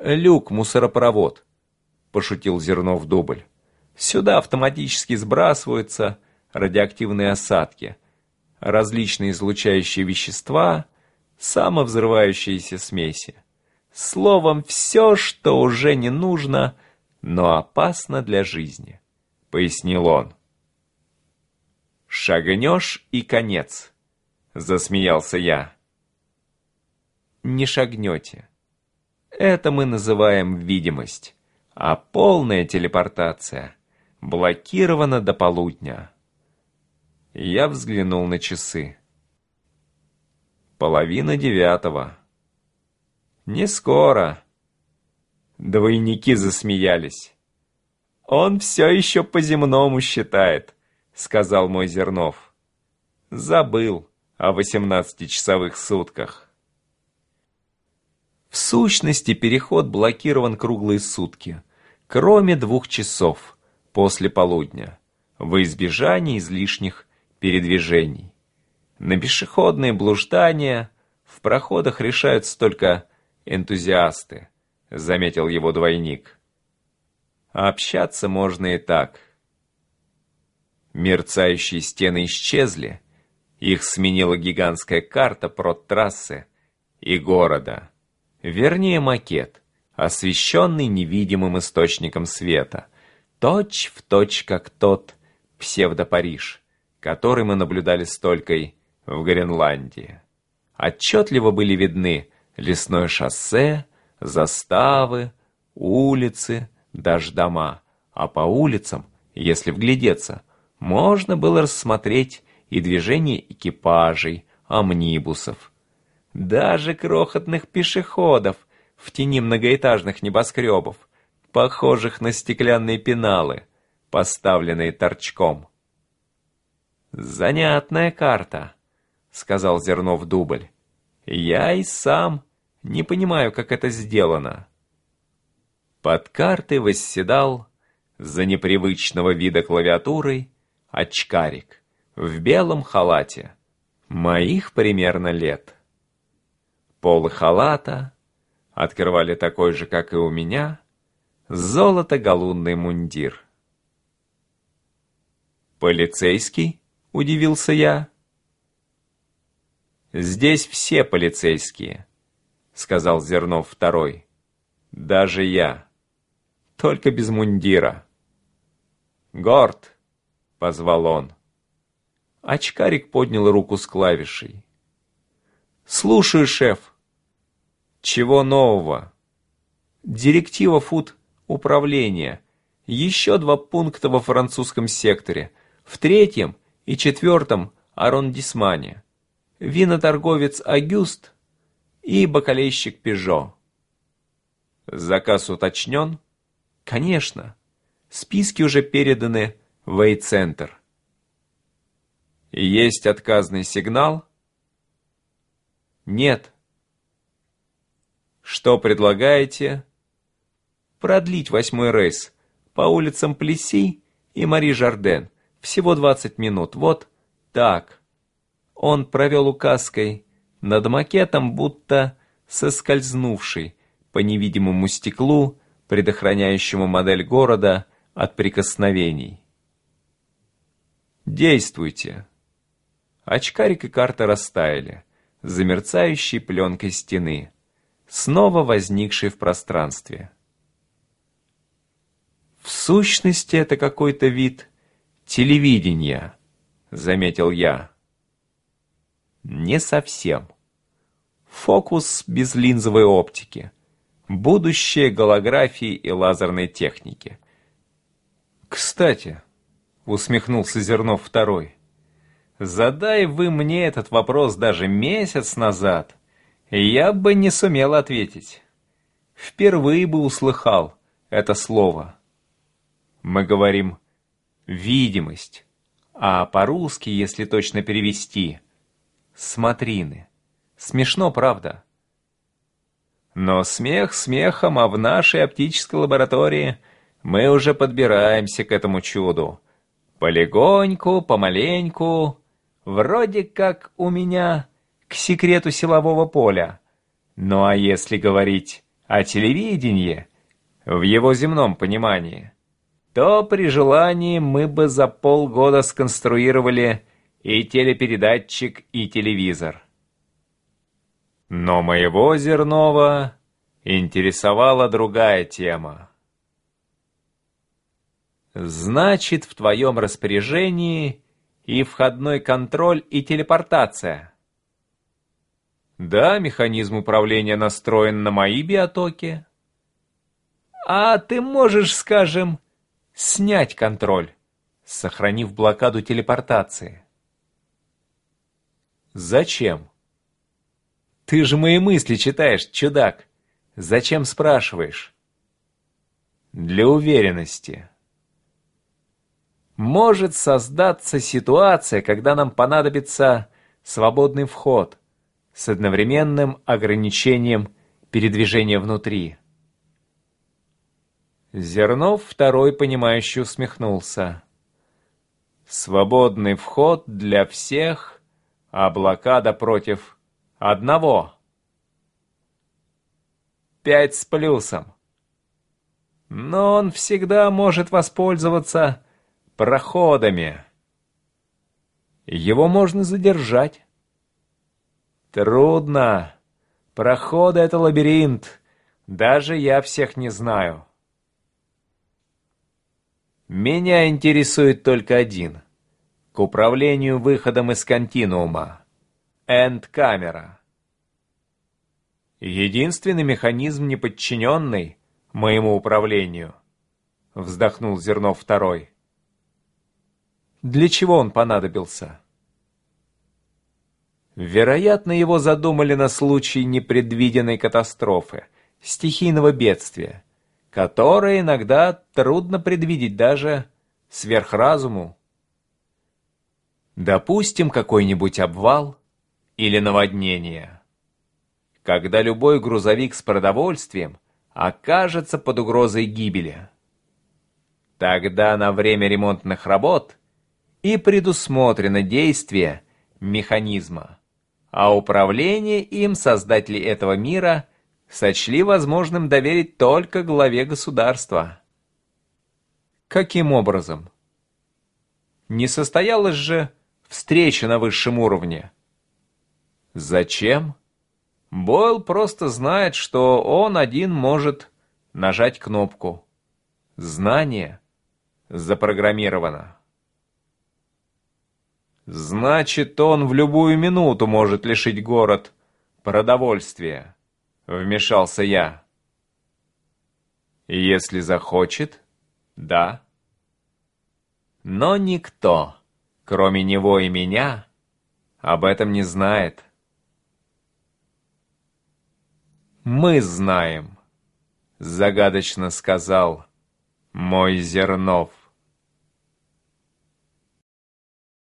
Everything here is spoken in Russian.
«Люк-мусоропровод», — пошутил Зернов Дубль. «Сюда автоматически сбрасываются радиоактивные осадки, различные излучающие вещества, самовзрывающиеся смеси. Словом, все, что уже не нужно, но опасно для жизни», — пояснил он. «Шагнешь и конец», — засмеялся я. «Не шагнете». Это мы называем видимость, а полная телепортация блокирована до полудня. Я взглянул на часы. Половина девятого. Не скоро. Двойники засмеялись. «Он все еще по-земному считает», — сказал мой Зернов. «Забыл о восемнадцатичасовых сутках». В сущности, переход блокирован круглые сутки, кроме двух часов после полудня, во избежание излишних передвижений. На пешеходные блуждания в проходах решаются только энтузиасты, заметил его двойник. А общаться можно и так. Мерцающие стены исчезли, их сменила гигантская карта трассы и города вернее макет, освещенный невидимым источником света, точь в точь как тот псевдо-Париж, который мы наблюдали столькой в Гренландии. Отчетливо были видны лесное шоссе, заставы, улицы, даже дома, а по улицам, если вглядеться, можно было рассмотреть и движение экипажей, амнибусов, даже крохотных пешеходов в тени многоэтажных небоскребов, похожих на стеклянные пеналы, поставленные торчком. «Занятная карта», — сказал Зернов Дубль. «Я и сам не понимаю, как это сделано». Под картой восседал за непривычного вида клавиатурой очкарик в белом халате, моих примерно лет. Полы халата открывали такой же, как и у меня, золото-галунный мундир. «Полицейский?» — удивился я. «Здесь все полицейские», — сказал Зернов второй. «Даже я. Только без мундира». «Горд!» — позвал он. Очкарик поднял руку с клавишей. «Слушаю, шеф». «Чего нового?» «Директива ФУД управления. Еще два пункта во французском секторе. В третьем и четвертом арондисмане. Виноторговец Агюст и бакалейщик Пежо». «Заказ уточнен?» «Конечно. Списки уже переданы в Эйцентр». «Есть отказный сигнал?» «Нет». «Что предлагаете?» «Продлить восьмой рейс по улицам Плеси и Мари Жарден. Всего двадцать минут. Вот так». Он провел указкой над макетом, будто соскользнувший по невидимому стеклу, предохраняющему модель города от прикосновений. «Действуйте!» Очкарик и карта растаяли замерцающей пленкой стены, снова возникшей в пространстве. В сущности, это какой-то вид телевидения, заметил я. Не совсем. Фокус без линзовой оптики. Будущее голографии и лазерной техники. Кстати, усмехнулся Зернов второй, Задай вы мне этот вопрос даже месяц назад, я бы не сумел ответить. Впервые бы услыхал это слово. Мы говорим «видимость», а по-русски, если точно перевести, «смотрины». Смешно, правда? Но смех смехом, а в нашей оптической лаборатории мы уже подбираемся к этому чуду. Полегоньку, помаленьку, Вроде как у меня к секрету силового поля. Ну а если говорить а телевидение в его земном понимании, то при желании мы бы за полгода сконструировали и телепередатчик, и телевизор. Но моего Зернова интересовала другая тема. Значит, в твоем распоряжении и входной контроль, и телепортация. Да, механизм управления настроен на мои биотоки. А ты можешь, скажем, снять контроль, сохранив блокаду телепортации. Зачем? Ты же мои мысли читаешь, чудак. Зачем спрашиваешь? Для уверенности может создаться ситуация, когда нам понадобится свободный вход с одновременным ограничением передвижения внутри. Зернов второй понимающе усмехнулся. Свободный вход для всех, а блокада против одного. Пять с плюсом. Но он всегда может воспользоваться проходами. Его можно задержать. Трудно. Проходы — это лабиринт. Даже я всех не знаю. Меня интересует только один. К управлению выходом из континуума. Энд-камера. Единственный механизм, не подчиненный моему управлению. Вздохнул Зернов второй. Для чего он понадобился? Вероятно, его задумали на случай непредвиденной катастрофы, стихийного бедствия, которое иногда трудно предвидеть даже сверхразуму. Допустим, какой-нибудь обвал или наводнение. Когда любой грузовик с продовольствием окажется под угрозой гибели. Тогда на время ремонтных работ – и предусмотрено действие механизма, а управление им создатели этого мира сочли возможным доверить только главе государства. Каким образом? Не состоялась же встреча на высшем уровне. Зачем? Бойл просто знает, что он один может нажать кнопку. Знание запрограммировано. Значит, он в любую минуту может лишить город продовольствия, вмешался я. Если захочет, да. Но никто, кроме него и меня, об этом не знает. «Мы знаем», — загадочно сказал мой Зернов.